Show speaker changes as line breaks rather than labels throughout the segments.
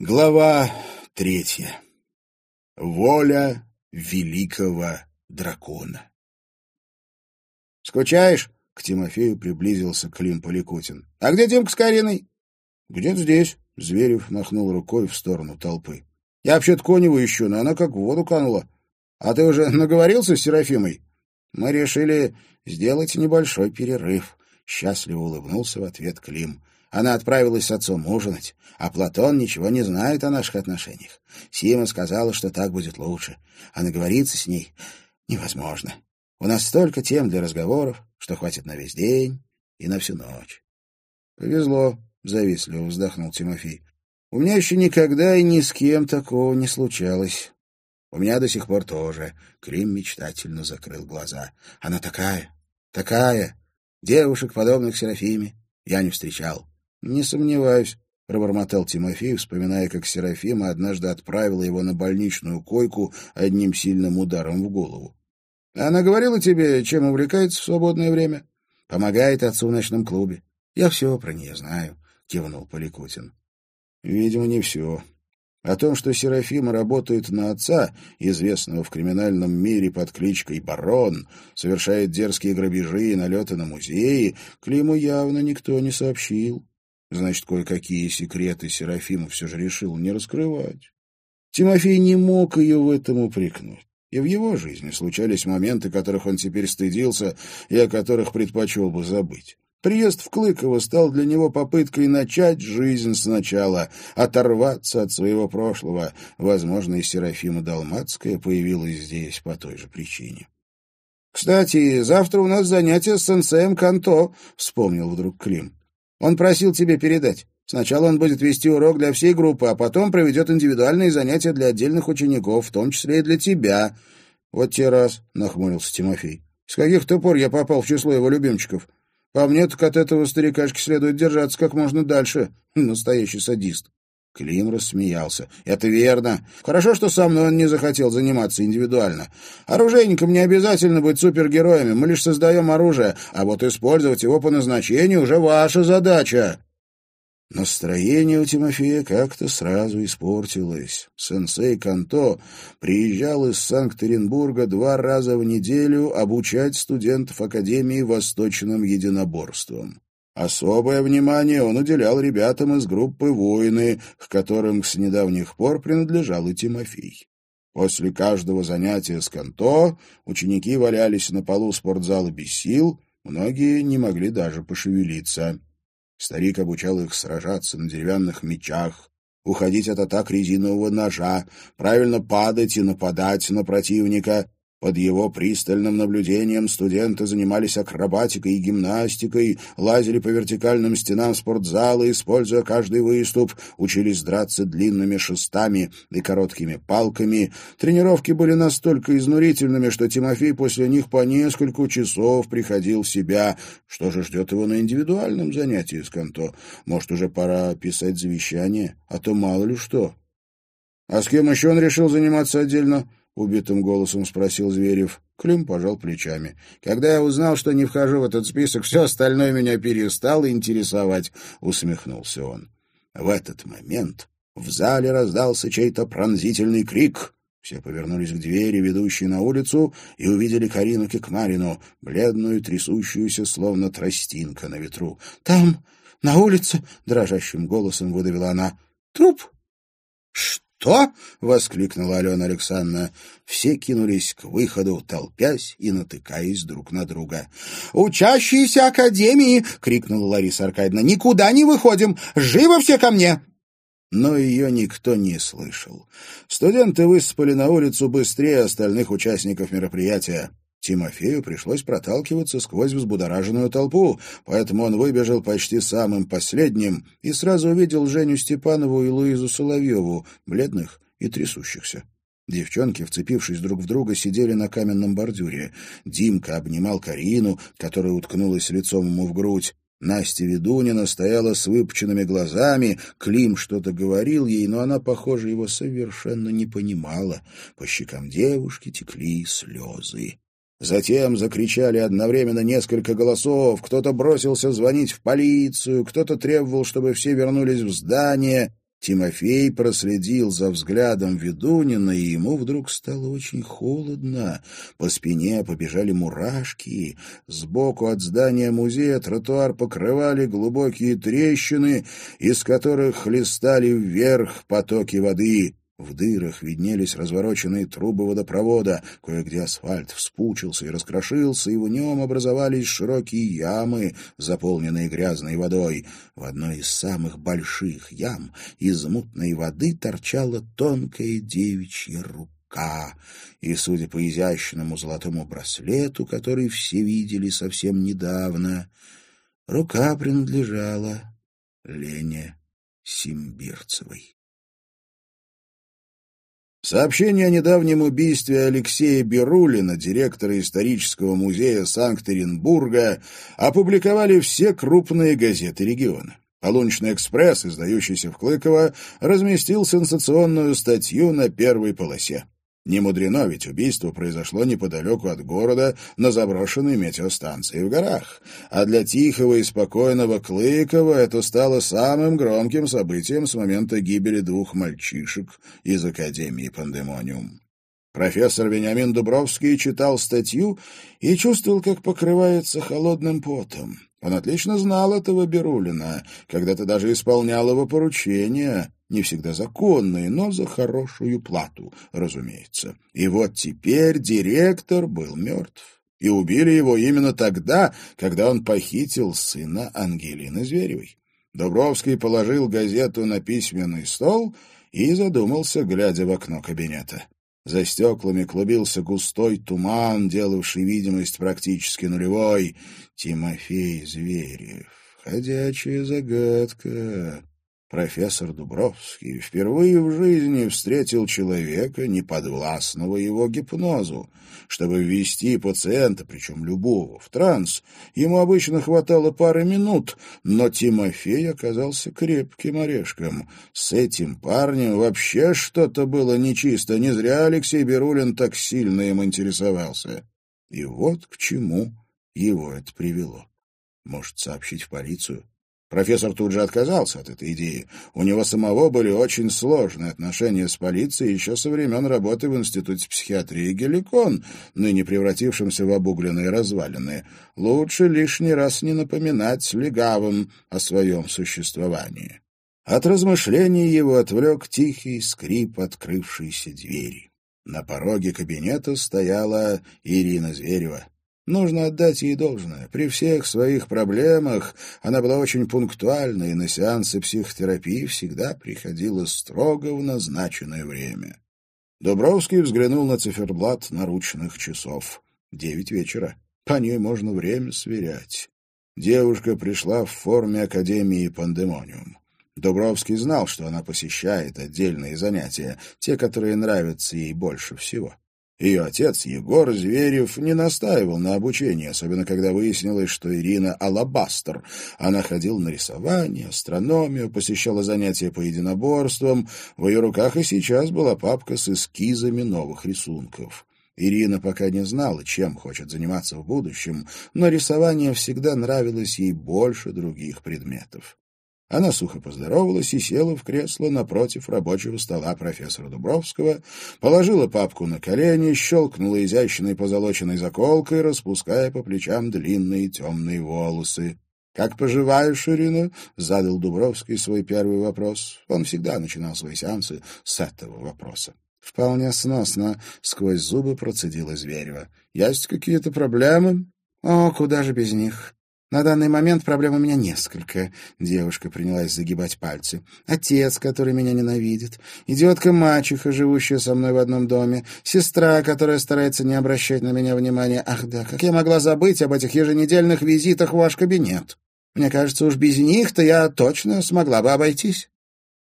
Глава третья. Воля великого дракона. «Скучаешь?» — к Тимофею приблизился Клим Поликутин. «А где Димка с Кариной?» «Где-то здесь», — Зверев махнул рукой в сторону толпы. «Я вообще-то Коневу ищу, но она как в воду канула. А ты уже наговорился с Серафимой?» «Мы решили сделать небольшой перерыв», — счастливо улыбнулся в ответ Клим. Она отправилась с отцом ужинать, а Платон ничего не знает о наших отношениях. Сима сказала, что так будет лучше, а наговориться с ней невозможно. У нас столько тем для разговоров, что хватит на весь день и на всю ночь. — Повезло, — завистливо вздохнул Тимофей. — У меня еще никогда и ни с кем такого не случалось. У меня до сих пор тоже. Клим мечтательно закрыл глаза. Она такая, такая. Девушек, подобных Серафиме, я не встречал. — Не сомневаюсь, — пробормотал Тимофей, вспоминая, как Серафима однажды отправила его на больничную койку одним сильным ударом в голову. — Она говорила тебе, чем увлекается в свободное время? — Помогает отцу в ночном клубе. — Я все про нее знаю, — кивнул Поликутин. — Видимо, не все. О том, что Серафима работает на отца, известного в криминальном мире под кличкой Барон, совершает дерзкие грабежи и налеты на музеи, Климу явно никто не сообщил. Значит, кое-какие секреты Серафима все же решил не раскрывать. Тимофей не мог ее в этом упрекнуть. И в его жизни случались моменты, которых он теперь стыдился и о которых предпочел бы забыть. Приезд в Клыково стал для него попыткой начать жизнь сначала, оторваться от своего прошлого. Возможно, и Серафима Далматская появилась здесь по той же причине. «Кстати, завтра у нас занятие с сенсеем Канто», — вспомнил вдруг Клим. Он просил тебе передать. Сначала он будет вести урок для всей группы, а потом проведет индивидуальные занятия для отдельных учеников, в том числе и для тебя. Вот те раз, — нахмурился Тимофей. С каких-то пор я попал в число его любимчиков. По мне, так от этого старикашки следует держаться как можно дальше. Настоящий садист. Клим рассмеялся. «Это верно. Хорошо, что со мной он не захотел заниматься индивидуально. Оружейникам не обязательно быть супергероями, мы лишь создаем оружие, а вот использовать его по назначению уже ваша задача». Настроение у Тимофея как-то сразу испортилось. Сенсей Канто приезжал из Санкт-Петербурга два раза в неделю обучать студентов Академии восточным единоборствам. Особое внимание он уделял ребятам из группы «Воины», к которым с недавних пор принадлежал и Тимофей. После каждого занятия с канто ученики валялись на полу спортзала без сил, многие не могли даже пошевелиться. Старик обучал их сражаться на деревянных мечах, уходить от атак резинового ножа, правильно падать и нападать на противника, под его пристальным наблюдением студенты занимались акробатикой и гимнастикой, лазили по вертикальным стенам спортзала, используя каждый выступ, учились драться длинными шестами и короткими палками. Тренировки были настолько изнурительными, что Тимофей после них по несколько часов приходил в себя. Что же ждет его на индивидуальном занятии с Канто? Может, уже пора писать завещание, а то мало ли что. А с кем еще он решил заниматься отдельно? Убитым голосом спросил Зверев. Клим пожал плечами. Когда я узнал, что не вхожу в этот список, все остальное меня перестало интересовать, усмехнулся он. В этот момент в зале раздался чей-то пронзительный крик. Все повернулись к двери, ведущей на улицу, и увидели Карину Кикмарину, бледную, трясущуюся, словно тростинка на ветру. «Там, на улице!» — дрожащим голосом выдавила она. «Труп!» «Что?» «Что?» — воскликнула Алена Александровна. Все кинулись к выходу, толпясь и натыкаясь друг на друга. «Учащиеся Академии!» — крикнула Лариса Аркадьевна. «Никуда не выходим! Живо все ко мне!» Но ее никто не слышал. Студенты высыпали на улицу быстрее остальных участников мероприятия. Тимофею пришлось проталкиваться сквозь взбудораженную толпу, поэтому он выбежал почти самым последним и сразу увидел Женю Степанову и Луизу Соловьеву, бледных и трясущихся. Девчонки, вцепившись друг в друга, сидели на каменном бордюре. Димка обнимал Карину, которая уткнулась лицом ему в грудь. Настя Ведунина стояла с выпученными глазами, Клим что-то говорил ей, но она, похоже, его совершенно не понимала. По щекам девушки текли слезы. Затем закричали одновременно несколько голосов, кто-то бросился звонить в полицию, кто-то требовал, чтобы все вернулись в здание. Тимофей проследил за взглядом ведунина, и ему вдруг стало очень холодно. По спине побежали мурашки. Сбоку от здания музея тротуар покрывали глубокие трещины, из которых хлестали вверх потоки воды. В дырах виднелись развороченные трубы водопровода, кое-где асфальт вспучился и раскрошился, и в нем образовались широкие ямы, заполненные грязной водой. В одной из самых больших ям из мутной воды торчала тонкая девичья рука, и, судя по изящному золотому браслету, который все видели совсем недавно, рука принадлежала Лене Симбирцевой. Сообщение о недавнем убийстве Алексея Берулина, директора исторического музея Санкт-Петербурга, опубликовали все крупные газеты региона. Полуночный экспресс, издающийся в Клыково, разместил сенсационную статью на первой полосе. Не мудрено, ведь убийство произошло неподалеку от города на заброшенной метеостанции в горах. А для тихого и спокойного Клыкова это стало самым громким событием с момента гибели двух мальчишек из Академии Пандемониум. Профессор Вениамин Дубровский читал статью и чувствовал, как покрывается холодным потом. Он отлично знал этого Берулина, когда-то даже исполнял его поручения, не всегда законные, но за хорошую плату, разумеется. И вот теперь директор был мертв. И убили его именно тогда, когда он похитил сына Ангелины Зверевой. Дубровский положил газету на письменный стол и задумался, глядя в окно кабинета. За стеклами клубился густой туман, делавший видимость практически нулевой. Тимофей Зверев. Ходячая загадка. Профессор Дубровский впервые в жизни встретил человека, неподвластного его гипнозу. Чтобы ввести пациента, причем любого, в транс, ему обычно хватало пары минут, но Тимофей оказался крепким орешком. С этим парнем вообще что-то было нечисто, не зря Алексей Берулин так сильно им интересовался. И вот к чему его это привело. Может, сообщить в полицию? Профессор тут же отказался от этой идеи. У него самого были очень сложные отношения с полицией еще со времен работы в Институте психиатрии Геликон, ныне превратившемся в обугленные развалины. Лучше лишний раз не напоминать легавым о своем существовании. От размышлений его отвлек тихий скрип открывшейся двери. На пороге кабинета стояла Ирина Зверева. Нужно отдать ей должное. При всех своих проблемах она была очень пунктуальна и на сеансы психотерапии всегда приходила строго в назначенное время. Дубровский взглянул на циферблат наручных часов. Девять вечера. По ней можно время сверять. Девушка пришла в форме Академии Пандемониум. Дубровский знал, что она посещает отдельные занятия, те, которые нравятся ей больше всего. Ее отец, Егор Зверев, не настаивал на обучении, особенно когда выяснилось, что Ирина — алабастер. Она ходила на рисование, астрономию, посещала занятия по единоборствам. В ее руках и сейчас была папка с эскизами новых рисунков. Ирина пока не знала, чем хочет заниматься в будущем, но рисование всегда нравилось ей больше других предметов. Она сухо поздоровалась и села в кресло напротив рабочего стола профессора Дубровского, положила папку на колени, щелкнула изящной позолоченной заколкой, распуская по плечам длинные темные волосы. «Как поживаешь, Ирина?» — задал Дубровский свой первый вопрос. Он всегда начинал свои сеансы с этого вопроса. «Вполне сносно», — сквозь зубы процедила Зверева. «Есть какие-то проблемы?» «О, куда же без них?» На данный момент проблем у меня несколько. Девушка принялась загибать пальцы. Отец, который меня ненавидит. Идиотка-мачеха, живущая со мной в одном доме. Сестра, которая старается не обращать на меня внимания. Ах да, как я могла забыть об этих еженедельных визитах в ваш кабинет? Мне кажется, уж без них-то я точно смогла бы обойтись.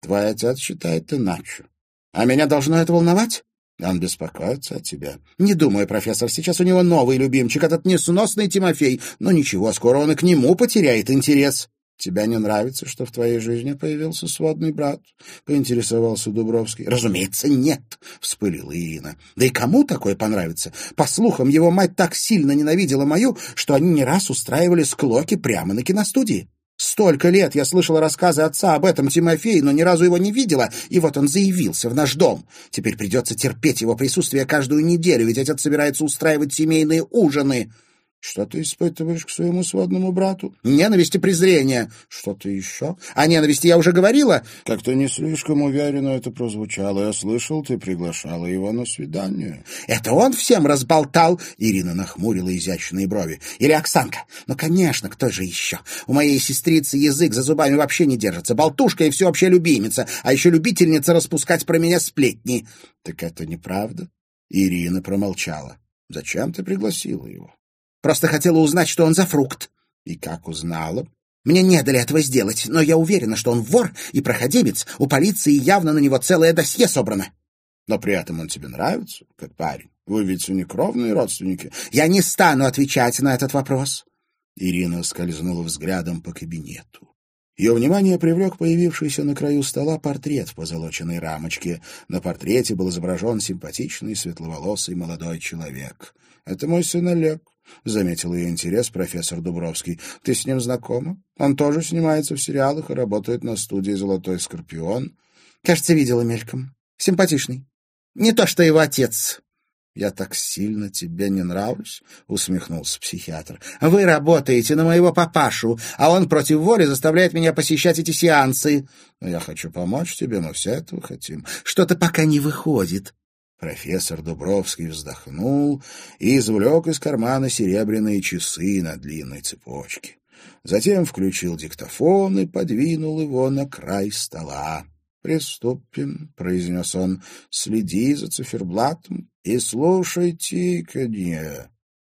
Твой отец считает иначе. А меня должно это волновать? Он беспокоится о тебе. Не думаю, профессор, сейчас у него новый любимчик, этот несносный Тимофей. Но ничего, скоро он и к нему потеряет интерес. Тебе не нравится, что в твоей жизни появился сводный брат? Поинтересовался Дубровский. Разумеется, нет, вспылила Ирина. Да и кому такое понравится? По слухам, его мать так сильно ненавидела мою, что они не раз устраивали склоки прямо на киностудии.
Столько лет я слышала рассказы отца об этом Тимофее, но ни разу его не видела, и вот он заявился в наш дом. Теперь придется терпеть его присутствие каждую неделю, ведь отец собирается устраивать семейные ужины.
Что ты испытываешь к своему сводному брату?
Ненависть и презрение.
Что-то еще?
О ненависти я уже говорила.
Как-то не слишком уверенно это прозвучало. Я слышал, ты приглашала его на свидание.
Это он всем разболтал? Ирина нахмурила изящные брови. Или Оксанка? Ну, конечно, кто же еще? У моей сестрицы язык за зубами вообще не держится. Болтушка и всеобщая любимица, а еще любительница распускать про меня сплетни.
Так это неправда? Ирина промолчала. Зачем ты пригласила его?
Просто хотела узнать, что он за фрукт.
И как узнала?
Мне не дали этого сделать, но я уверена, что он вор и проходимец. У полиции явно на него целое досье собрано.
Но при этом он тебе нравится, как парень. Вы ведь не кровные родственники.
Я не стану отвечать на этот вопрос.
Ирина скользнула взглядом по кабинету. Ее внимание привлек появившийся на краю стола портрет в позолоченной рамочке. На портрете был изображен симпатичный светловолосый молодой человек. «Это мой сын Олег. — заметил ее интерес профессор Дубровский. — Ты с ним знакома? Он тоже снимается в сериалах и работает на студии «Золотой скорпион».
— Кажется, видела мельком. Симпатичный. Не то, что его отец.
— Я так сильно тебе не нравлюсь? — усмехнулся психиатр.
— Вы работаете на моего папашу, а он против воли заставляет меня посещать эти сеансы.
— Но я хочу помочь тебе, мы все этого хотим.
— Что-то пока не выходит.
Профессор Дубровский вздохнул и извлек из кармана серебряные часы на длинной цепочке. Затем включил диктофон и подвинул его на край стола. «Приступим», — произнес он, — «следи за циферблатом и слушай тиканье».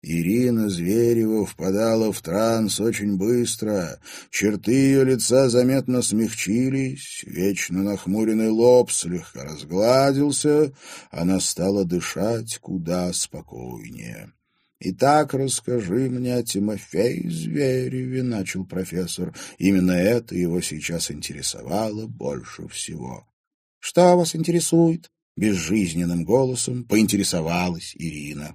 Ирина Зверева впадала в транс очень быстро. Черты ее лица заметно смягчились, вечно нахмуренный лоб слегка разгладился, она стала дышать куда спокойнее. «Итак, расскажи мне о Тимофее Звереве», — начал профессор. Именно это его сейчас интересовало больше всего.
«Что вас интересует?»
— безжизненным голосом поинтересовалась Ирина.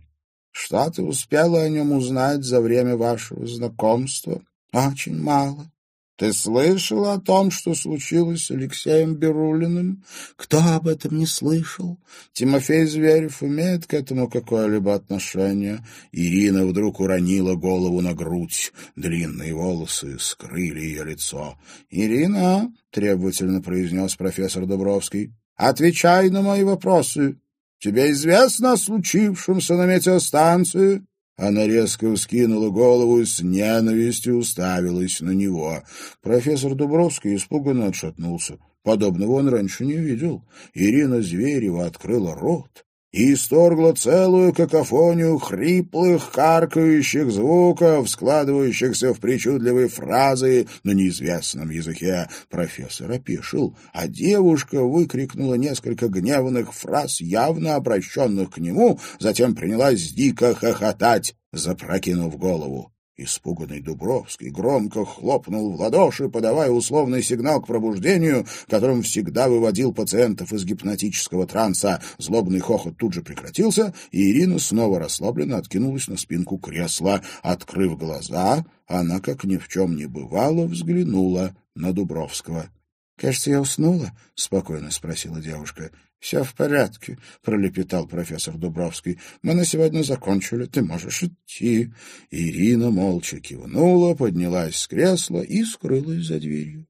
Что ты успела о нем узнать за время вашего знакомства?
Очень мало.
Ты слышала о том, что случилось с Алексеем Берулиным?
Кто об этом не слышал?
Тимофей Зверев имеет к этому какое-либо отношение? Ирина вдруг уронила голову на грудь. Длинные волосы скрыли ее лицо. «Ирина», — требовательно произнес профессор Дубровский, — «отвечай на мои вопросы. Тебе известно о случившемся на метеостанции?» Она резко вскинула голову и с ненавистью уставилась на него. Профессор Дубровский испуганно отшатнулся. Подобного он раньше не видел. Ирина Зверева открыла рот и исторгла целую какофонию хриплых, каркающих звуков, складывающихся в причудливые фразы на неизвестном языке. Профессор опешил, а девушка выкрикнула несколько гневных фраз, явно обращенных к нему, затем принялась дико хохотать, запрокинув голову. Испуганный Дубровский громко хлопнул в ладоши, подавая условный сигнал к пробуждению, которым всегда выводил пациентов из гипнотического транса. Злобный хохот тут же прекратился, и Ирина снова расслабленно откинулась на спинку кресла. Открыв глаза, она, как ни в чем не бывало, взглянула на Дубровского. — Кажется, я уснула? — спокойно спросила девушка. «Все в порядке», — пролепетал профессор Дубровский. «Мы на сегодня закончили, ты можешь идти». Ирина молча кивнула, поднялась с кресла и скрылась за дверью.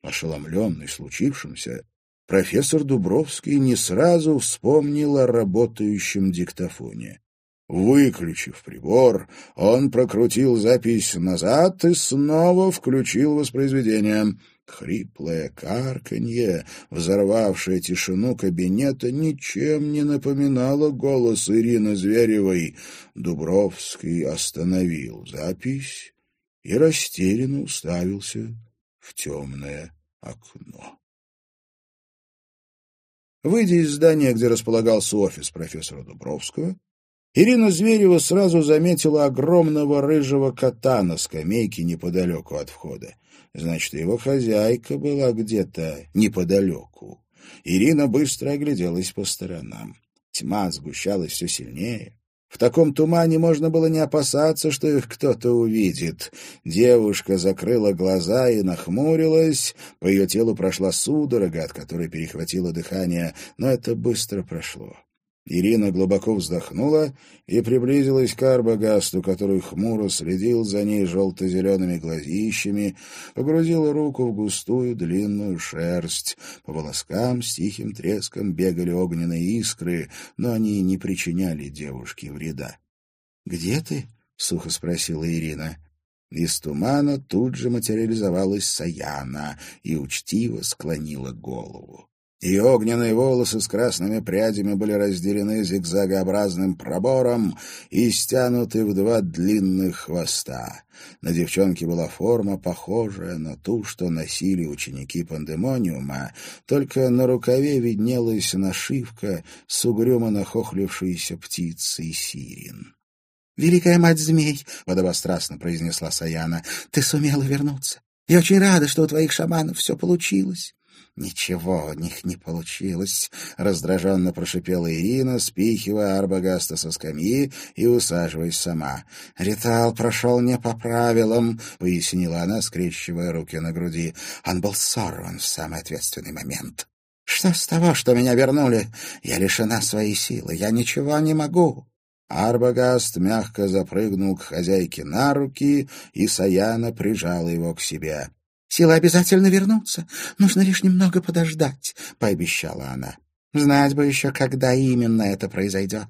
Ошеломленный случившимся, профессор Дубровский не сразу вспомнил о работающем диктофоне. Выключив прибор, он прокрутил запись назад и снова включил воспроизведение — Хриплое карканье, взорвавшее тишину кабинета, ничем не напоминало голос Ирины Зверевой. Дубровский остановил запись и растерянно уставился в темное окно. Выйдя из здания, где располагался офис профессора Дубровского, Ирина Зверева сразу заметила огромного рыжего кота на скамейке неподалеку от входа. Значит, его хозяйка была где-то неподалеку. Ирина быстро огляделась по сторонам. Тьма сгущалась все сильнее. В таком тумане можно было не опасаться, что их кто-то увидит. Девушка закрыла глаза и нахмурилась. По ее телу прошла судорога, от которой перехватило дыхание, но это быстро прошло. Ирина глубоко вздохнула и приблизилась к Арбагасту, который хмуро следил за ней желто-зелеными глазищами, погрузила руку в густую длинную шерсть. По волоскам с тихим треском бегали огненные искры, но они не причиняли девушке вреда. — Где ты? — сухо спросила Ирина. Из тумана тут же материализовалась Саяна и учтиво склонила голову. Ее огненные волосы с красными прядями были разделены зигзагообразным пробором и стянуты в два длинных хвоста. На девчонке была форма, похожая на ту, что носили ученики пандемониума, только на рукаве виднелась нашивка с угрюмо нахохлившейся птицей сирин.
«Великая мать змей!» — подобострастно произнесла Саяна. «Ты сумела вернуться. Я очень рада, что у твоих шаманов все получилось. «Ничего у них не получилось», — раздраженно прошипела Ирина, спихивая Арбагаста со скамьи и усаживаясь сама. «Ритуал прошел не по правилам», — пояснила она, скрещивая руки на груди. «Он был сорван в самый ответственный момент». «Что с того, что меня вернули? Я лишена своей силы, я ничего не могу».
Арбагаст мягко запрыгнул к хозяйке на руки, и Саяна прижала его к себе.
Силы обязательно вернутся. Нужно лишь немного подождать, — пообещала она. Знать бы еще, когда именно это произойдет.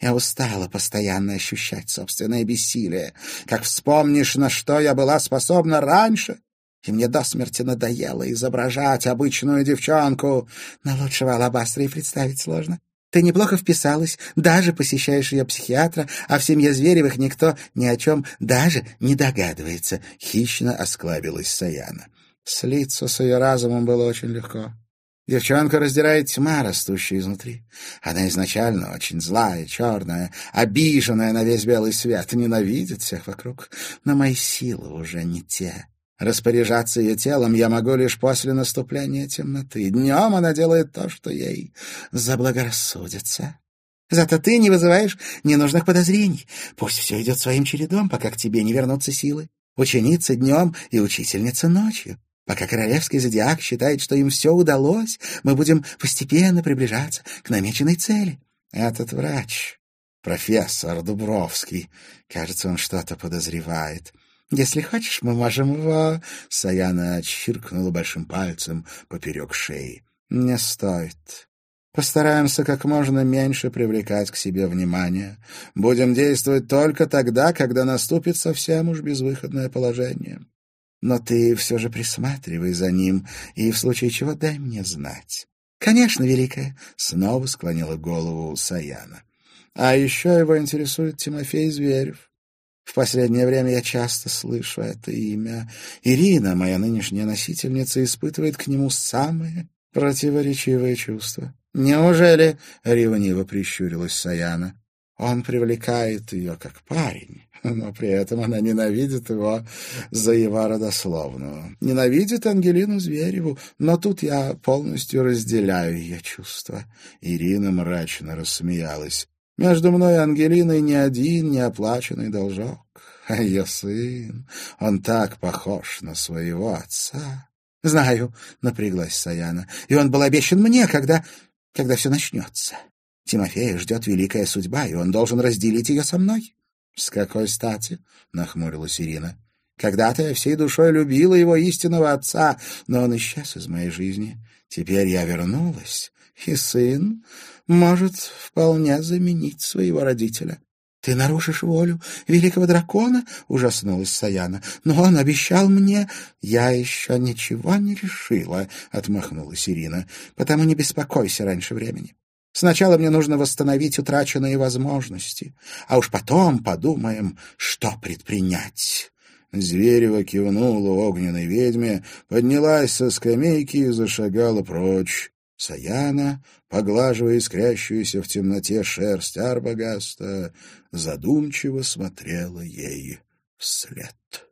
Я устала постоянно ощущать собственное бессилие. Как вспомнишь, на что я была способна раньше, и мне до смерти надоело изображать обычную девчонку. Но лучшего алабастра и представить сложно. Ты неплохо вписалась, даже посещаешь ее психиатра, а в семье Зверевых никто ни о чем даже не догадывается. Хищно осклабилась Саяна. Слиться с ее разумом было очень легко. Девчонка раздирает тьма, растущая изнутри. Она изначально очень злая, черная, обиженная на весь белый свет, ненавидит всех вокруг. Но мои силы уже не те. Распоряжаться ее телом я могу лишь после наступления темноты. Днем она делает то, что ей заблагорассудится. Зато ты не вызываешь ненужных подозрений. Пусть все идет своим чередом, пока к тебе не вернутся силы. Ученица днем и учительница ночью. Пока королевский зодиак считает, что им все удалось, мы будем постепенно приближаться к намеченной цели. Этот врач, профессор Дубровский, кажется, он что-то подозревает. Если хочешь, мы можем его...» Саяна чиркнула большим пальцем поперек шеи. «Не стоит. Постараемся как можно меньше привлекать к себе внимание. Будем действовать только тогда, когда наступит совсем уж безвыходное положение. Но ты все же присматривай за ним, и в случае чего дай мне знать». «Конечно, Великая!» — снова склонила голову Саяна. «А еще его интересует Тимофей Зверев. В последнее время я часто слышу это имя. Ирина, моя нынешняя носительница, испытывает к нему самые противоречивые чувства. «Неужели?» — ревниво прищурилась Саяна. «Он привлекает ее как парень, но при этом она ненавидит его за его родословную. Ненавидит Ангелину Звереву, но тут я полностью разделяю ее чувства». Ирина мрачно рассмеялась. Между мной и Ангелиной ни один неоплаченный должок. А ее сын, он так похож на своего отца. — Знаю, — напряглась Саяна, — и он был обещан мне, когда... когда все начнется. Тимофея ждет великая судьба, и он должен разделить ее со мной. — С какой стати? — нахмурилась Ирина. — Когда-то я всей душой любила его истинного отца, но он исчез из моей жизни. Теперь я вернулась, и сын может вполне заменить своего родителя. — Ты нарушишь волю великого дракона? — ужаснулась Саяна. — Но он обещал мне... — Я еще ничего не решила, — отмахнулась Ирина. — Потому не беспокойся раньше времени. Сначала мне нужно восстановить утраченные возможности, а уж потом подумаем, что предпринять.
Зверева кивнула огненной ведьме, поднялась со скамейки и зашагала прочь. Саяна, поглаживая искрящуюся в темноте шерсть Арбагаста, задумчиво смотрела ей вслед.